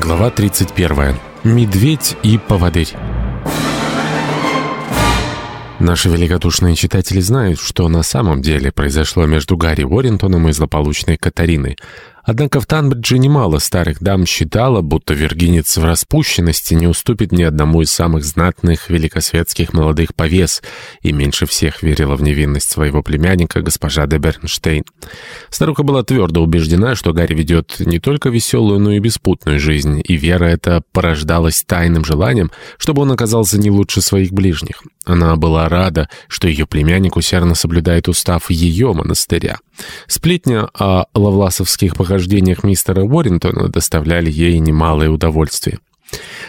Глава 31. Медведь и поводырь. Наши великодушные читатели знают, что на самом деле произошло между Гарри Уоррентоном и злополучной Катариной. Однако в Танбридже немало старых дам считало, будто виргинец в распущенности не уступит ни одному из самых знатных великосветских молодых повес и меньше всех верила в невинность своего племянника, госпожа де Бернштейн. Старуха была твердо убеждена, что Гарри ведет не только веселую, но и беспутную жизнь, и вера эта порождалась тайным желанием, чтобы он оказался не лучше своих ближних. Она была рада, что ее племянник усердно соблюдает устав ее монастыря. Сплетня о лавласовских похождениях мистера Уоррентона доставляли ей немалое удовольствие.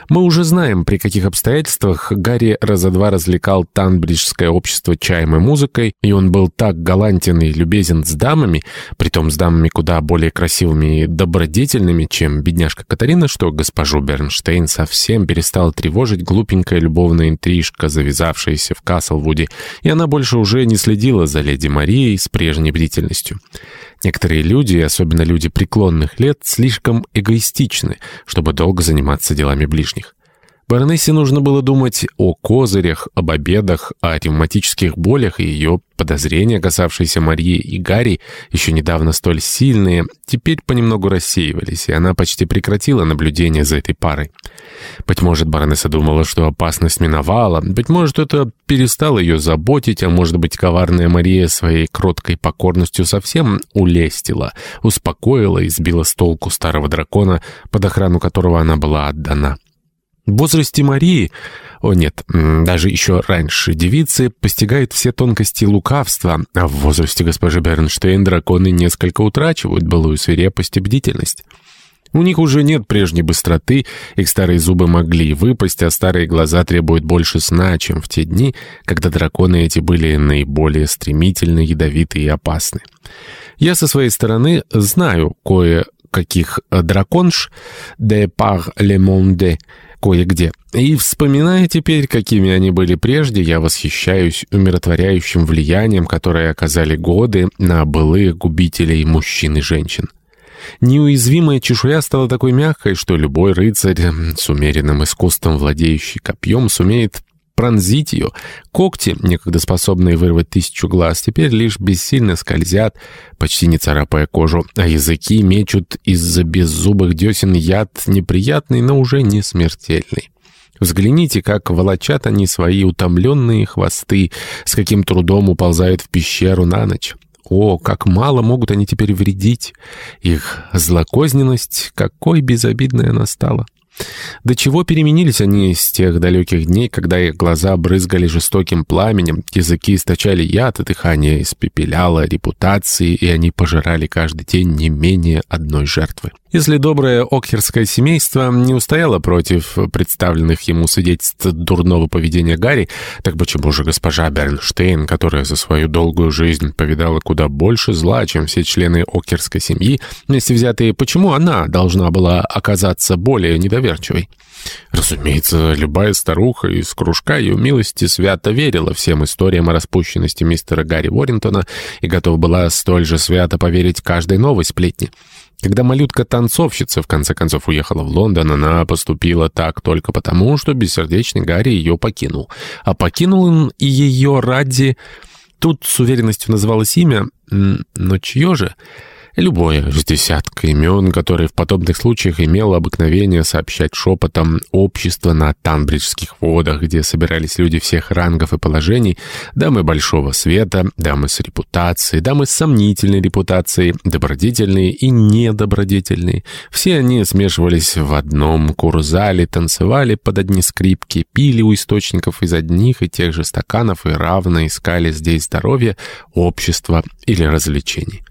Мы уже знаем, при каких обстоятельствах Гарри раза два развлекал танбриджское общество чаем и музыкой, и он был так галантен и любезен с дамами, притом с дамами куда более красивыми и добродетельными, чем бедняжка Катарина, что госпожу Бернштейн совсем перестала тревожить глупенькая любовная интрижка, завязавшаяся в Каслвуде, и она больше уже не следила за леди Марией с прежней бдительностью. Некоторые люди, особенно люди преклонных лет, слишком эгоистичны, чтобы долго заниматься делами ближних. Баронессе нужно было думать о козырях, об обедах, о ревматических болях, и ее подозрения, касавшиеся Марии и Гарри, еще недавно столь сильные, теперь понемногу рассеивались, и она почти прекратила наблюдение за этой парой. Быть может, баронесса думала, что опасность миновала, быть может, это перестало ее заботить, а может быть, коварная Мария своей кроткой покорностью совсем улестила, успокоила и сбила с толку старого дракона, под охрану которого она была отдана. В возрасте Марии, о нет, даже еще раньше, девицы постигают все тонкости лукавства, а в возрасте госпожи Бернштейн драконы несколько утрачивают былую свирепость и бдительность. У них уже нет прежней быстроты, их старые зубы могли выпасть, а старые глаза требуют больше сна, чем в те дни, когда драконы эти были наиболее стремительны, ядовиты и опасны. Я со своей стороны знаю кое-каких драконш «de par le monde», кое-где. И, вспоминая теперь, какими они были прежде, я восхищаюсь умиротворяющим влиянием, которое оказали годы на былых губителей мужчин и женщин. Неуязвимая чешуя стала такой мягкой, что любой рыцарь с умеренным искусством, владеющий копьем, сумеет пронзить ее. Когти, некогда способные вырвать тысячу глаз, теперь лишь бессильно скользят, почти не царапая кожу, а языки мечут из-за беззубых десен яд неприятный, но уже не смертельный. Взгляните, как волочат они свои утомленные хвосты, с каким трудом уползают в пещеру на ночь. О, как мало могут они теперь вредить! Их злокозненность, какой безобидной она стала! До чего переменились они с тех далеких дней, когда их глаза брызгали жестоким пламенем, языки источали яд, а дыхание испепеляло репутации, и они пожирали каждый день не менее одной жертвы. Если доброе окхерское семейство не устояло против представленных ему свидетельств дурного поведения Гарри, так почему же госпожа Бернштейн, которая за свою долгую жизнь повидала куда больше зла, чем все члены окхерской семьи, вместе взятые, почему она должна была оказаться более недоверчивой? Разумеется, любая старуха из кружка ее милости свято верила всем историям о распущенности мистера Гарри Уоррентона и готова была столь же свято поверить каждой новой сплетне. Когда малютка-танцовщица в конце концов уехала в Лондон, она поступила так только потому, что бессердечный Гарри ее покинул. А покинул он ее ради... Тут с уверенностью называлось имя, но чье же... Любое из десятка имен, которые в подобных случаях имело обыкновение сообщать шепотом общество на Танбриджских водах, где собирались люди всех рангов и положений, дамы большого света, дамы с репутацией, дамы с сомнительной репутацией, добродетельные и недобродетельные. Все они смешивались в одном курзале, танцевали под одни скрипки, пили у источников из одних и тех же стаканов и равно искали здесь здоровье, общество или развлечений.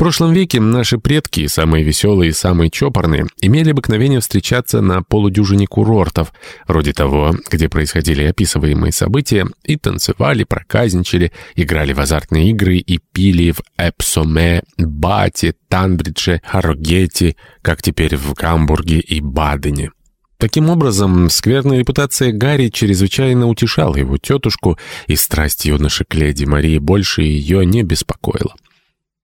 В прошлом веке наши предки, самые веселые и самые чопорные, имели обыкновение встречаться на полудюжине курортов, вроде того, где происходили описываемые события, и танцевали, проказничали, играли в азартные игры и пили в Эпсоме, Бате, Танбридже, Харрогете, как теперь в Гамбурге и Бадене. Таким образом, скверная репутация Гарри чрезвычайно утешала его тетушку, и страсть юноши к леди Марии больше ее не беспокоила.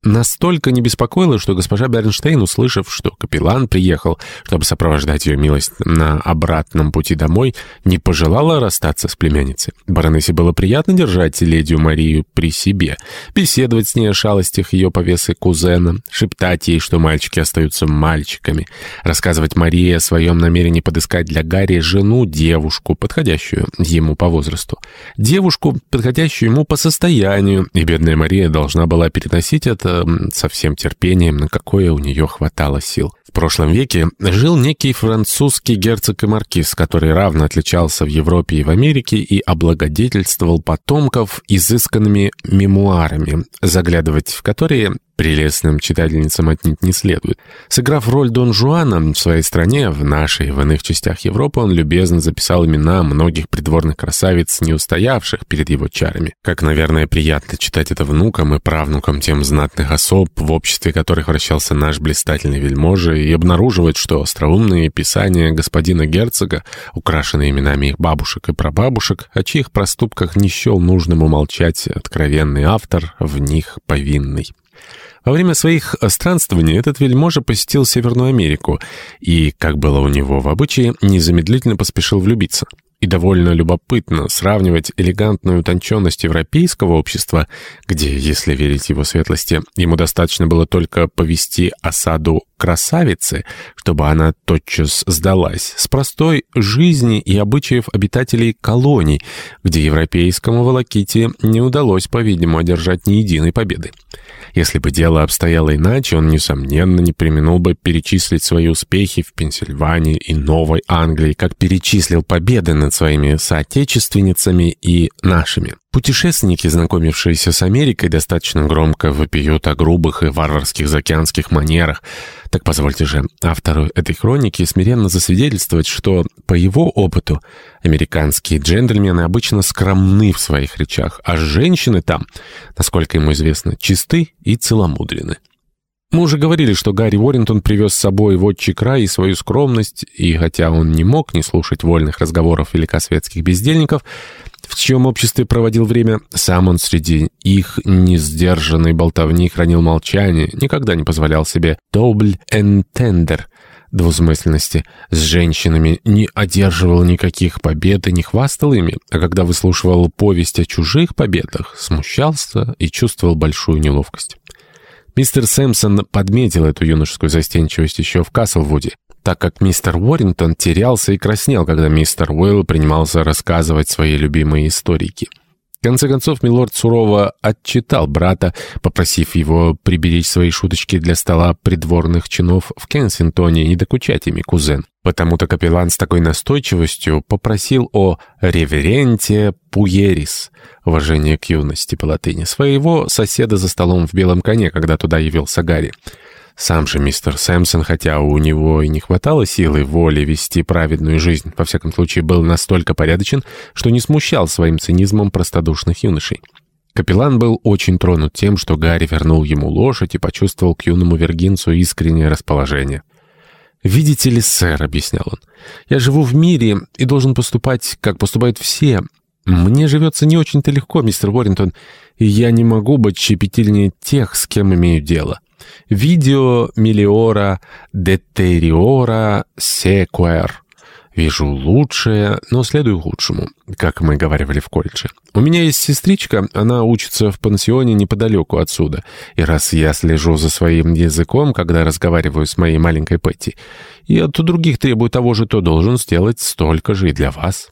Настолько не беспокоило, что госпожа Бернштейн, услышав, что капеллан приехал, чтобы сопровождать ее милость на обратном пути домой, не пожелала расстаться с племянницей. Баронессе было приятно держать ледию Марию при себе, беседовать с ней о шалостях ее повесы кузена, шептать ей, что мальчики остаются мальчиками, рассказывать Марии о своем намерении подыскать для Гарри жену, девушку, подходящую ему по возрасту, девушку, подходящую ему по состоянию, и бедная Мария должна была переносить это со всем терпением, на какое у нее хватало сил. В прошлом веке жил некий французский герцог и маркиз, который равно отличался в Европе и в Америке и облагодетельствовал потомков изысканными мемуарами, заглядывать в которые прелестным читательницам отнюдь не следует. Сыграв роль Дон Жуана в своей стране, в нашей и в иных частях Европы, он любезно записал имена многих придворных красавиц, не устоявших перед его чарами. Как, наверное, приятно читать это внукам и правнукам тем знатных особ, в обществе которых вращался наш блистательный вельможа, и обнаруживать, что остроумные писания господина герцога, украшенные именами их бабушек и прабабушек, о чьих проступках не счел нужным умолчать откровенный автор, в них повинный. Во время своих странствований этот вельможа посетил Северную Америку и, как было у него в обычае, незамедлительно поспешил влюбиться. И довольно любопытно сравнивать элегантную утонченность европейского общества, где, если верить его светлости, ему достаточно было только повести осаду красавицы, чтобы она тотчас сдалась, с простой жизни и обычаев обитателей колоний, где европейскому волоките не удалось, по-видимому, одержать ни единой победы. Если бы дело обстояло иначе, он, несомненно, не применил бы перечислить свои успехи в Пенсильвании и Новой Англии, как перечислил победы над своими соотечественницами и нашими. Путешественники, знакомившиеся с Америкой, достаточно громко вопиют о грубых и варварских заокеанских манерах. Так позвольте же автору этой хроники смиренно засвидетельствовать, что, по его опыту, американские джентльмены обычно скромны в своих речах, а женщины там, насколько ему известно, чисты и целомудрены. Мы уже говорили, что Гарри Уоррентон привез с собой в отчий край и свою скромность, и хотя он не мог не слушать вольных разговоров великосветских бездельников, в чьем обществе проводил время, сам он среди их несдержанной болтовни хранил молчание, никогда не позволял себе «добль энтендер» двусмысленности с женщинами, не одерживал никаких побед и не хвастал ими, а когда выслушивал повесть о чужих победах, смущался и чувствовал большую неловкость. Мистер Сэмпсон подметил эту юношескую застенчивость еще в Каслвуде, так как мистер Уоррингтон терялся и краснел, когда мистер Уэлл принимался рассказывать свои любимые историки. В конце концов, милорд сурово отчитал брата, попросив его приберечь свои шуточки для стола придворных чинов в Кенсингтоне и докучать ими кузен. Потому-то капеллан с такой настойчивостью попросил о «реверенте пуерис» — уважение к юности по латыни, своего соседа за столом в белом коне, когда туда явился Гарри. Сам же мистер Сэмпсон, хотя у него и не хватало силы воли вести праведную жизнь, во всяком случае был настолько порядочен, что не смущал своим цинизмом простодушных юношей. Капеллан был очень тронут тем, что Гарри вернул ему лошадь и почувствовал к юному вергинцу искреннее расположение. «Видите ли, сэр», — объяснял он, — «я живу в мире и должен поступать, как поступают все. Мне живется не очень-то легко, мистер Уоррингтон, и я не могу быть щепетильнее тех, с кем имею дело. Видео миллиора детериора секуэр». Вижу лучшее, но следую худшему, как мы говорили в колледже. У меня есть сестричка, она учится в пансионе неподалеку отсюда. И раз я слежу за своим языком, когда разговариваю с моей маленькой Петти, и от других требую того же, то должен сделать столько же и для вас.